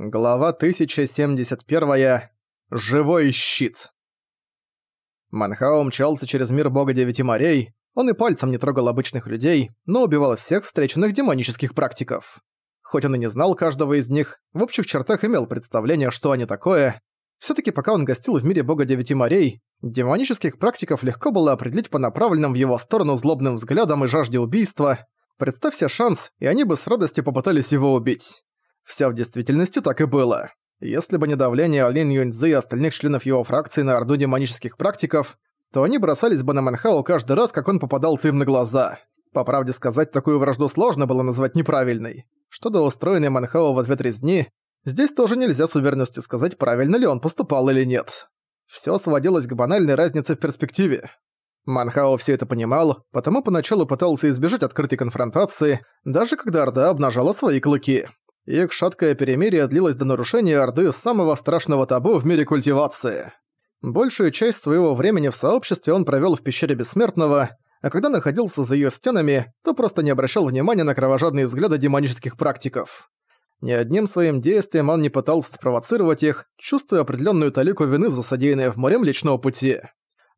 Глава 1071. Живой щит. Манхао мчался через мир бога девяти морей. Он и пальцем не трогал обычных людей, но убивал всех встреченных демонических практиков. Хоть он и не знал каждого из них, в общих чертах имел представление, что они такое. все таки пока он гостил в мире бога девяти морей, демонических практиков легко было определить по направленным в его сторону злобным взглядам и жажде убийства. Представь себе шанс, и они бы с радостью попытались его убить. Всё в действительности так и было. Если бы не давление Лин Юньцзы и остальных членов его фракции на орду демонических практиков, то они бросались бы на Манхао каждый раз, как он попадался им на глаза. По правде сказать, такую вражду сложно было назвать неправильной. Что до устроенной Манхао в ответ резни, здесь тоже нельзя с уверенностью сказать, правильно ли он поступал или нет. Всё сводилось к банальной разнице в перспективе. Манхао всё это понимал, потому поначалу пытался избежать открытой конфронтации, даже когда Орда обнажала свои клыки. Их шаткое перемирие длилось до нарушения Орды самого страшного табу в мире культивации. Большую часть своего времени в сообществе он провёл в пещере Бессмертного, а когда находился за её стенами, то просто не обращал внимания на кровожадные взгляды демонических практиков. Ни одним своим действием он не пытался спровоцировать их, чувствуя определённую талику вины за содеянное в море Млечного Пути.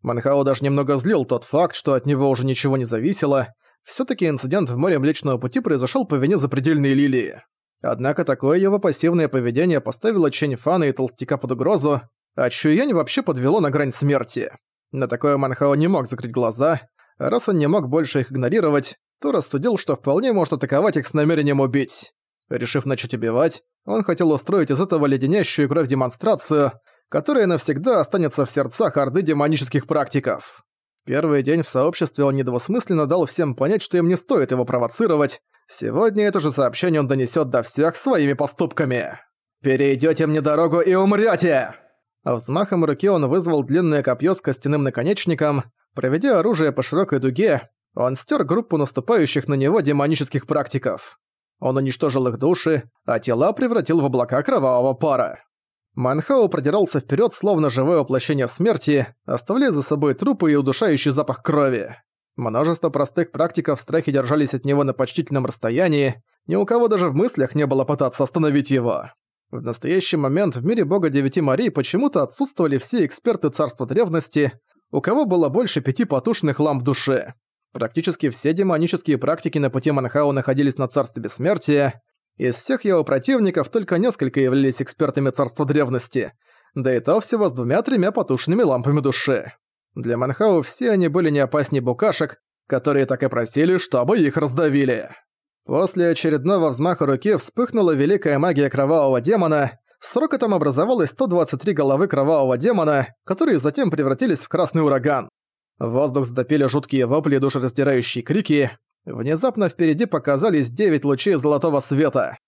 Манхао даже немного злил тот факт, что от него уже ничего не зависело. Всё-таки инцидент в море Млечного Пути произошёл по вине запредельной лилии. Однако такое его пассивное поведение поставило Чэнь Фана и Толстяка под угрозу, а Чуянь вообще подвело на грань смерти. На такое Манхао не мог закрыть глаза, а раз он не мог больше их игнорировать, то рассудил, что вполне может атаковать их с намерением убить. Решив начать убивать, он хотел устроить из этого леденящую кровь демонстрацию, которая навсегда останется в сердцах орды демонических практиков. Первый день в сообществе он недвусмысленно дал всем понять, что им не стоит его провоцировать, Сегодня это же сообщение он донесет до всех своими поступками. «Перейдете мне дорогу и умрете!» А взмахом руки он вызвал длинное копье с костяным наконечником. Проведя оружие по широкой дуге, он стер группу наступающих на него демонических практиков. Он уничтожил их души, а тела превратил в облака кровавого пара. Манхау продирался вперед, словно живое воплощение смерти, оставляя за собой трупы и удушающий запах крови. Множество простых практиков в страхе держались от него на почтительном расстоянии, ни у кого даже в мыслях не было пытаться остановить его. В настоящий момент в мире бога Девяти Марий почему-то отсутствовали все эксперты царства древности, у кого было больше пяти потушенных ламп души. Практически все демонические практики на пути Манхау находились на царстве бессмертия. Из всех его противников только несколько являлись экспертами царства древности, да и то всего с двумя-тремя потушенными лампами души. Для Манхау все они были не опаснее букашек, которые так и просили, чтобы их раздавили. После очередного взмаха руки вспыхнула великая магия кровавого демона, с рокотом образовалось 123 головы кровавого демона, которые затем превратились в красный ураган. воздух затопили жуткие вопли и душераздирающие крики. Внезапно впереди показались 9 лучей золотого света.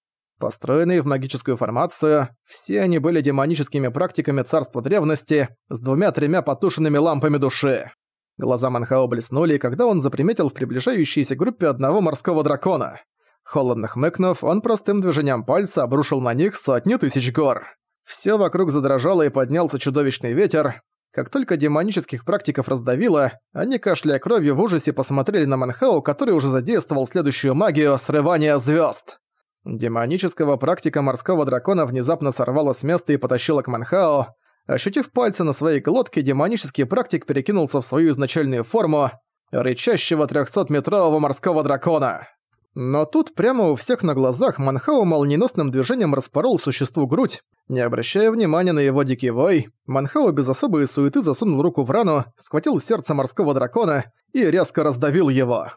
Построенные в магическую формацию, все они были демоническими практиками царства древности с двумя-тремя потушенными лампами души. Глаза Манхао блеснули, когда он заприметил в приближающейся группе одного морского дракона. Холодно хмыкнув, он простым движением пальца обрушил на них сотни тысяч гор. Всё вокруг задрожало и поднялся чудовищный ветер. Как только демонических практиков раздавило, они, кашляя кровью, в ужасе посмотрели на Манхао, который уже задействовал следующую магию срывания звёзд. Демонического практика морского дракона внезапно сорвало с места и потащило к Манхао. Ощутив пальцы на своей глотке, демонический практик перекинулся в свою изначальную форму рычащего 300-метрового морского дракона. Но тут прямо у всех на глазах Манхао молниеносным движением распорол существу грудь. Не обращая внимания на его дикий вой, Манхао без особой суеты засунул руку в рану, схватил сердце морского дракона и резко раздавил его.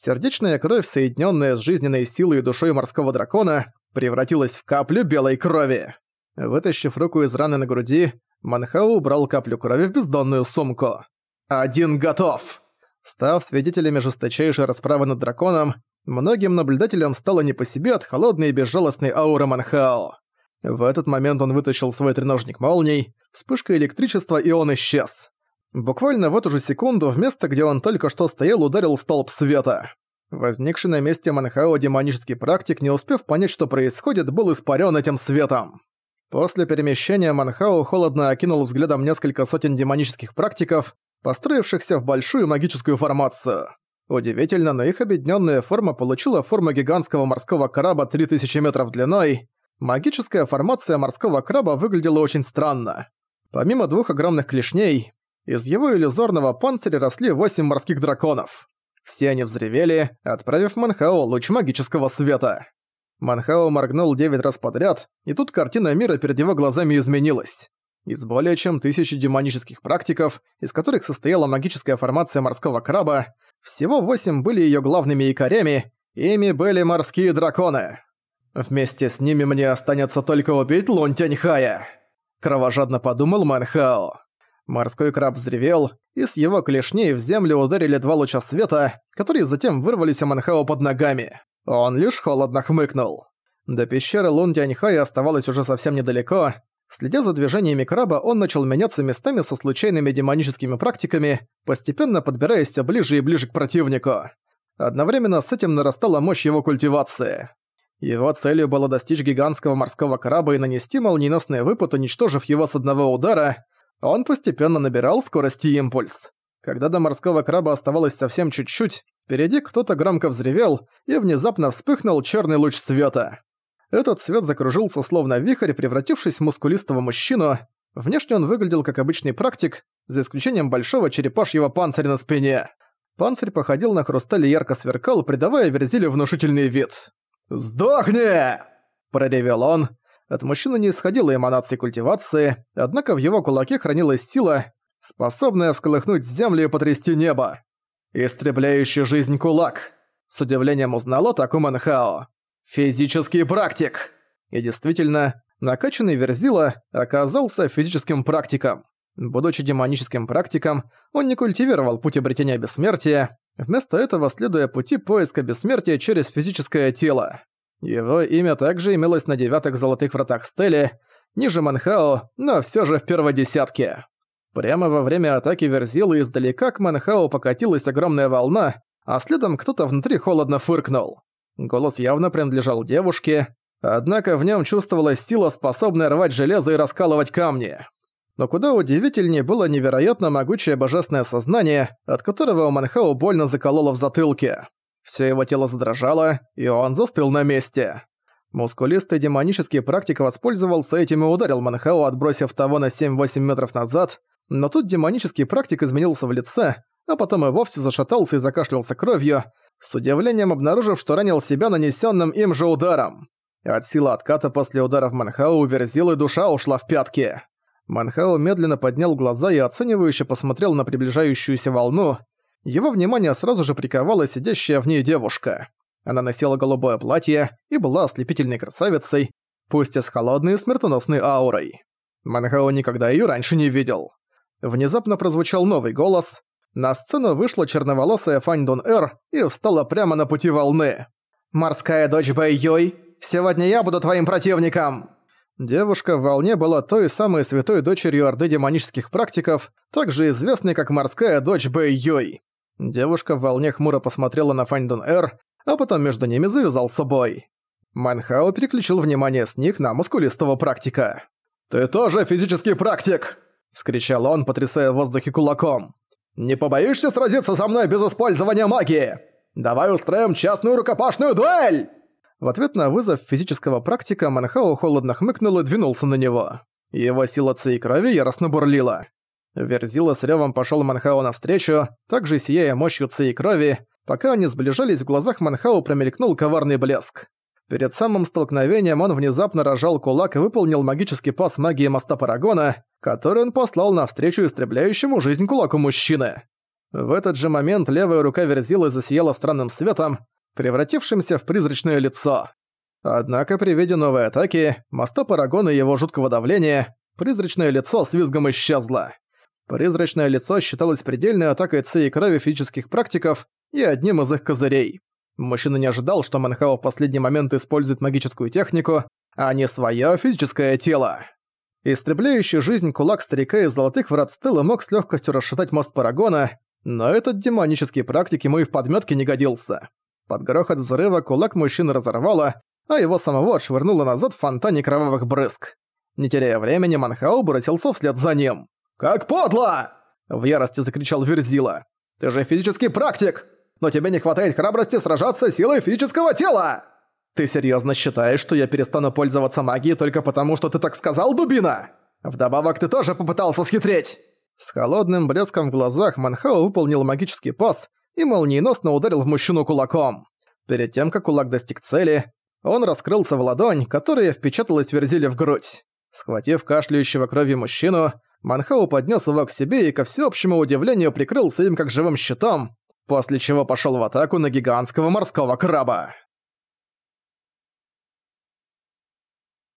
Сердечная кровь, соединенная с жизненной силой и душой морского дракона, превратилась в каплю белой крови. Вытащив руку из раны на груди, Манхау убрал каплю крови в бездонную сумку. «Один готов!» Став свидетелями жесточайшей расправы над драконом, многим наблюдателям стало не по себе от холодной и безжалостной ауры Манхао. В этот момент он вытащил свой треножник молний, вспышка электричества и он исчез. Буквально в эту же секунду в место, где он только что стоял, ударил столб света. Возникший на месте Манхао демонический практик, не успев понять, что происходит, был испарен этим светом. После перемещения Манхао холодно окинул взглядом несколько сотен демонических практиков, построившихся в большую магическую формацию. Удивительно, но их объединенная форма получила форму гигантского морского краба 3000 метров длиной. Магическая формация морского краба выглядела очень странно. Помимо двух огромных клешней, из его иллюзорного панциря росли восемь морских драконов. Все они взревели, отправив Манхао луч магического света. Манхао моргнул девять раз подряд, и тут картина мира перед его глазами изменилась. Из более чем тысячи демонических практиков, из которых состояла магическая формация морского краба, всего восемь были её главными якорями, ими были морские драконы. Вместе с ними мне останется только убить Лун Тяньхая. Кровожадно подумал Манхао. Морской краб взревел, и с его клешней в землю ударили два луча света, которые затем вырвались у Манхао под ногами. Он лишь холодно хмыкнул. До пещеры Лун Тяньхая оставалось уже совсем недалеко. Следя за движениями краба, он начал меняться местами со случайными демоническими практиками, постепенно подбираясь все ближе и ближе к противнику. Одновременно с этим нарастала мощь его культивации. Его целью было достичь гигантского морского краба и нанести молниеносный выпад, уничтожив его с одного удара, он постепенно набирал скорость и импульс. Когда до морского краба оставалось совсем чуть-чуть, впереди кто-то громко взревел, и внезапно вспыхнул черный луч света. Этот свет закружился словно вихрь, превратившись в мускулистого мужчину. Внешне он выглядел как обычный практик, за исключением большого черепашьего панциря на спине. Панцирь походил на хрусталь и ярко сверкал, придавая Верзиле внушительный вид. «Сдохни!» – проревел он, от мужчины не исходило эманации культивации, однако в его кулаке хранилась сила, способная всколыхнуть землю и потрясти небо. «Истребляющий жизнь кулак!» С удивлением узнал Атаку Манхао. «Физический практик!» И действительно, накачанный Верзила оказался физическим практиком. Будучи демоническим практиком, он не культивировал путь обретения бессмертия, вместо этого следуя пути поиска бессмертия через физическое тело. Его имя также имелось на девятых золотых вратах Стели, ниже Манхао, но все же в первой десятке. Прямо во время атаки Верзилы издалека к Манхао покатилась огромная волна, а следом кто-то внутри холодно фыркнул. Голос явно принадлежал девушке, однако в нем чувствовалась сила, способная рвать железо и раскалывать камни. Но куда удивительнее было невероятно могучее божественное сознание, от которого у Манхао больно закололо в затылке. Всё его тело задрожало, и он застыл на месте. Мускулистый демонический практик воспользовался этим и ударил Манхао, отбросив того на 7-8 метров назад, но тут демонический практик изменился в лице, а потом и вовсе зашатался и закашлялся кровью, с удивлением обнаружив, что ранил себя нанесенным им же ударом. От силы отката после удара в Манхау верзил и душа ушла в пятки. Манхао медленно поднял глаза и оценивающе посмотрел на приближающуюся волну, его внимание сразу же приковала сидящая в ней девушка. Она носила голубое платье и была ослепительной красавицей, пусть и с холодной и смертоносной аурой. Манхао никогда её раньше не видел. Внезапно прозвучал новый голос. На сцену вышла черноволосая Фань Дон Эр и встала прямо на пути волны. «Морская дочь Бэй Йой, сегодня я буду твоим противником!» Девушка в волне была той самой святой дочерью Орды демонических практиков, также известной как морская дочь Бэй Йой. Девушка в волне хмуро посмотрела на Фаньдон Эр, а потом между ними завязался бой. Манхао переключил внимание с них на мускулистого практика. «Ты тоже физический практик!» – вскричал он, потрясая в воздухе кулаком. «Не побоишься сразиться со мной без использования магии? Давай устроим частную рукопашную дуэль!» В ответ на вызов физического практика Манхао холодно хмыкнул и двинулся на него. Его сила ци крови яростно бурлила. Верзила с ревом пошёл Манхау навстречу, также сияя мощью ци и крови. Пока они сближались, в глазах Манхау промелькнул коварный блеск. Перед самым столкновением он внезапно рожал кулак и выполнил магический пас магии моста Парагона, который он послал навстречу истребляющему жизнь кулаку мужчины. В этот же момент левая рука Верзилы засияла странным светом, превратившимся в призрачное лицо. Однако при виде новой атаки, моста Парагона и его жуткого давления, призрачное лицо с визгом исчезло. Призрачное лицо считалось предельной атакой ци и крови физических практиков и одним из их козырей. Мужчина не ожидал, что Манхао в последний момент использует магическую технику, а не своё физическое тело. Истребляющий жизнь кулак старика из золотых врат Стелла мог с легкостью расшатать мост Парагона, но этот демонический практик ему и в подметке не годился. Под грохот взрыва кулак мужчины разорвало, а его самого отшвырнуло назад в фонтане кровавых брызг. Не теряя времени, Манхао бросился вслед за ним. «Как подло!» – в ярости закричал Верзила. «Ты же физический практик, но тебе не хватает храбрости сражаться силой физического тела!» Ты серьезно считаешь, что я перестану пользоваться магией только потому, что ты так сказал, дубина? Вдобавок ты тоже попытался схитрить!» С холодным блеском в глазах Манхао выполнил магический пас и молниеносно ударил в мужчину кулаком. Перед тем, как кулак достиг цели, он раскрылся в ладонь, которая впечаталась Верзиле в грудь. Схватив кашляющего крови мужчину, Манхау поднес его к себе и, ко всеобщему удивлению, прикрылся им как живым щитом, после чего пошел в атаку на гигантского морского краба.